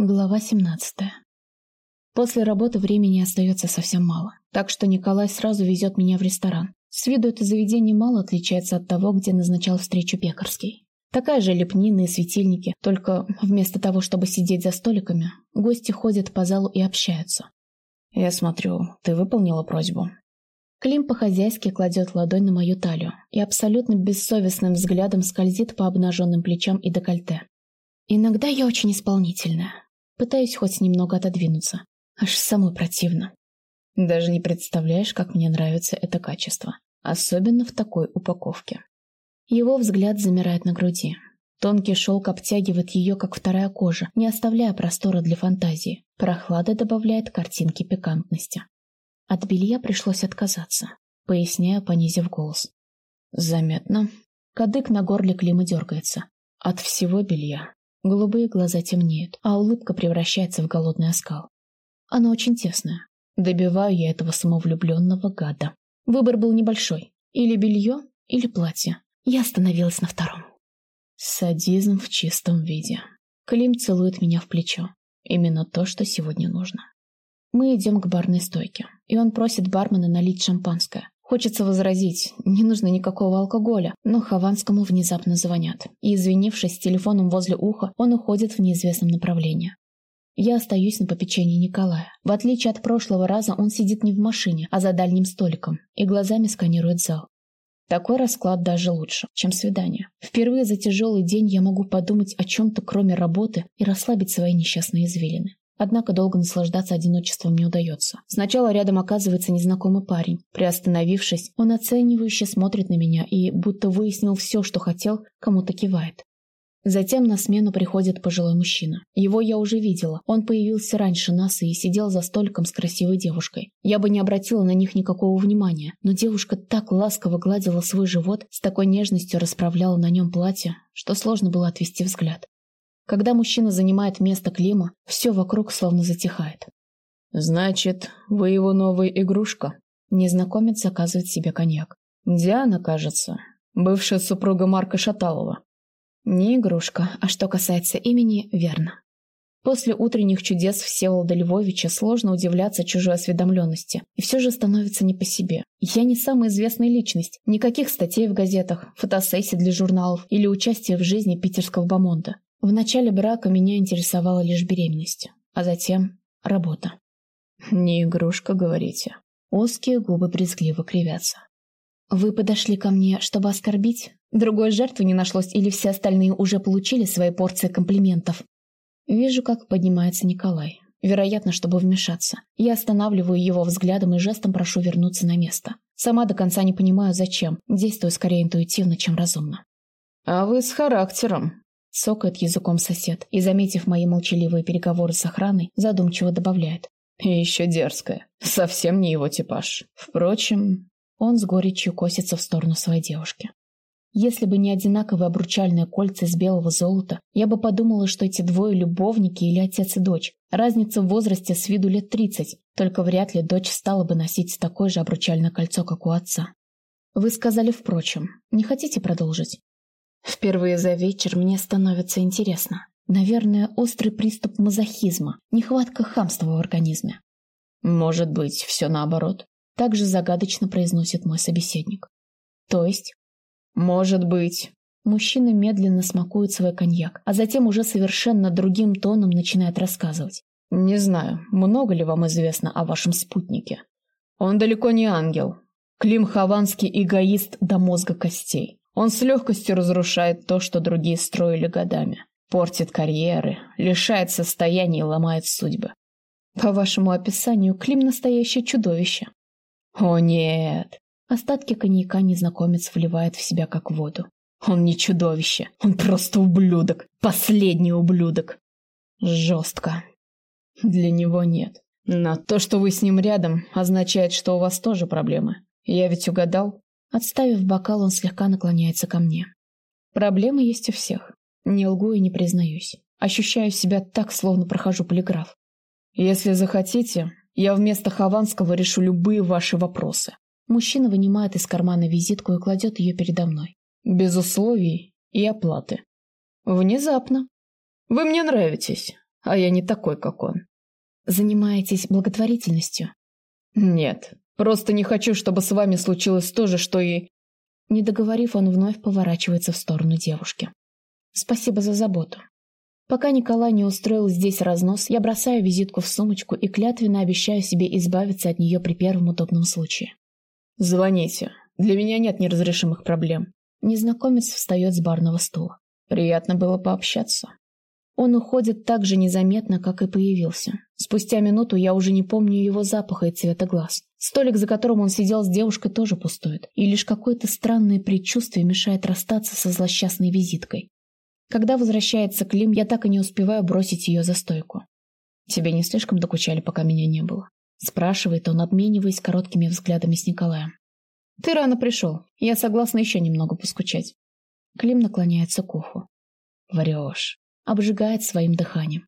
Глава 17. После работы времени остается совсем мало, так что Николай сразу везет меня в ресторан. С виду это заведение мало отличается от того, где назначал встречу Пекарский. Такая же лепнина и светильники, только вместо того, чтобы сидеть за столиками, гости ходят по залу и общаются. «Я смотрю, ты выполнила просьбу?» Клим по-хозяйски кладет ладонь на мою талию и абсолютно бессовестным взглядом скользит по обнаженным плечам и декольте. Иногда я очень исполнительная. Пытаюсь хоть немного отодвинуться. Аж самой противно. Даже не представляешь, как мне нравится это качество. Особенно в такой упаковке. Его взгляд замирает на груди. Тонкий шелк обтягивает ее, как вторая кожа, не оставляя простора для фантазии. Прохлада добавляет картинки пикантности. От белья пришлось отказаться, поясняя, понизив голос. Заметно. Кадык на горле Клима дергается. От всего белья. Голубые глаза темнеют, а улыбка превращается в голодный оскал. Она очень тесная. Добиваю я этого самовлюбленного гада. Выбор был небольшой. Или белье, или платье. Я остановилась на втором. Садизм в чистом виде. Клим целует меня в плечо. Именно то, что сегодня нужно. Мы идем к барной стойке, и он просит бармена налить шампанское. Хочется возразить, не нужно никакого алкоголя, но Хованскому внезапно звонят. И, извинившись с телефоном возле уха, он уходит в неизвестном направлении. Я остаюсь на попечении Николая. В отличие от прошлого раза, он сидит не в машине, а за дальним столиком и глазами сканирует зал. Такой расклад даже лучше, чем свидание. Впервые за тяжелый день я могу подумать о чем-то, кроме работы, и расслабить свои несчастные извилины. Однако долго наслаждаться одиночеством не удается. Сначала рядом оказывается незнакомый парень. Приостановившись, он оценивающе смотрит на меня и, будто выяснил все, что хотел, кому-то кивает. Затем на смену приходит пожилой мужчина. Его я уже видела. Он появился раньше нас и сидел за столиком с красивой девушкой. Я бы не обратила на них никакого внимания, но девушка так ласково гладила свой живот, с такой нежностью расправляла на нем платье, что сложно было отвести взгляд. Когда мужчина занимает место Клима, все вокруг словно затихает. «Значит, вы его новая игрушка?» Незнакомец заказывает себе коньяк. «Диана, кажется, бывшая супруга Марка Шаталова». Не игрушка, а что касается имени, верно. После утренних чудес Всеволода Львовича сложно удивляться чужой осведомленности, и все же становится не по себе. Я не самая известная личность, никаких статей в газетах, фотосессий для журналов или участия в жизни питерского бомонда. В начале брака меня интересовала лишь беременность, а затем работа. «Не игрушка, говорите». Узкие губы брезгливо кривятся. «Вы подошли ко мне, чтобы оскорбить? Другой жертвы не нашлось или все остальные уже получили свои порции комплиментов?» Вижу, как поднимается Николай. Вероятно, чтобы вмешаться. Я останавливаю его взглядом и жестом прошу вернуться на место. Сама до конца не понимаю, зачем. Действую скорее интуитивно, чем разумно. «А вы с характером», Цокает языком сосед и, заметив мои молчаливые переговоры с охраной, задумчиво добавляет. И еще дерзкая. Совсем не его типаж. Впрочем, он с горечью косится в сторону своей девушки. Если бы не одинаковые обручальные кольца из белого золота, я бы подумала, что эти двое любовники или отец и дочь. Разница в возрасте с виду лет тридцать, только вряд ли дочь стала бы носить такое же обручальное кольцо, как у отца. Вы сказали «впрочем». Не хотите продолжить? Впервые за вечер мне становится интересно. Наверное, острый приступ мазохизма, нехватка хамства в организме. Может быть, все наоборот. Также загадочно произносит мой собеседник. То есть? Может быть. Мужчина медленно смакует свой коньяк, а затем уже совершенно другим тоном начинает рассказывать. Не знаю, много ли вам известно о вашем спутнике. Он далеко не ангел. Клим Хованский эгоист до мозга костей. Он с легкостью разрушает то, что другие строили годами. Портит карьеры, лишает состояния и ломает судьбы. По вашему описанию, Клим настоящее чудовище. О нет! Остатки коньяка незнакомец вливает в себя как воду. Он не чудовище, он просто ублюдок. Последний ублюдок. Жестко. Для него нет. Но то, что вы с ним рядом, означает, что у вас тоже проблемы. Я ведь угадал? Отставив бокал, он слегка наклоняется ко мне. Проблемы есть у всех. Не лгу и не признаюсь. Ощущаю себя так, словно прохожу полиграф. Если захотите, я вместо Хованского решу любые ваши вопросы. Мужчина вынимает из кармана визитку и кладет ее передо мной. Без условий и оплаты. Внезапно. Вы мне нравитесь. а я не такой, как он. Занимаетесь благотворительностью? Нет, просто не хочу, чтобы с вами случилось то же, что и... Не договорив, он вновь поворачивается в сторону девушки. Спасибо за заботу. Пока Николай не устроил здесь разнос, я бросаю визитку в сумочку и клятвенно обещаю себе избавиться от нее при первом удобном случае. «Звоните. Для меня нет неразрешимых проблем». Незнакомец встает с барного стула. «Приятно было пообщаться». Он уходит так же незаметно, как и появился. Спустя минуту я уже не помню его запаха и цвета глаз. Столик, за которым он сидел с девушкой, тоже пустует, и лишь какое-то странное предчувствие мешает расстаться со злосчастной визиткой. Когда возвращается Клим, я так и не успеваю бросить ее за стойку. «Тебе не слишком докучали, пока меня не было?» Спрашивает он, обмениваясь короткими взглядами с Николаем. «Ты рано пришел. Я согласна еще немного поскучать». Клим наклоняется к уху. «Врешь обжигает своим дыханием.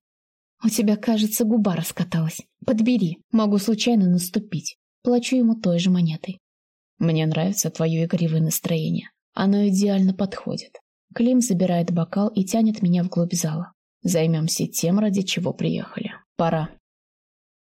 «У тебя, кажется, губа раскаталась. Подбери, могу случайно наступить. Плачу ему той же монетой». «Мне нравится твое игривое настроение. Оно идеально подходит». Клим забирает бокал и тянет меня вглубь зала. Займемся тем, ради чего приехали. Пора.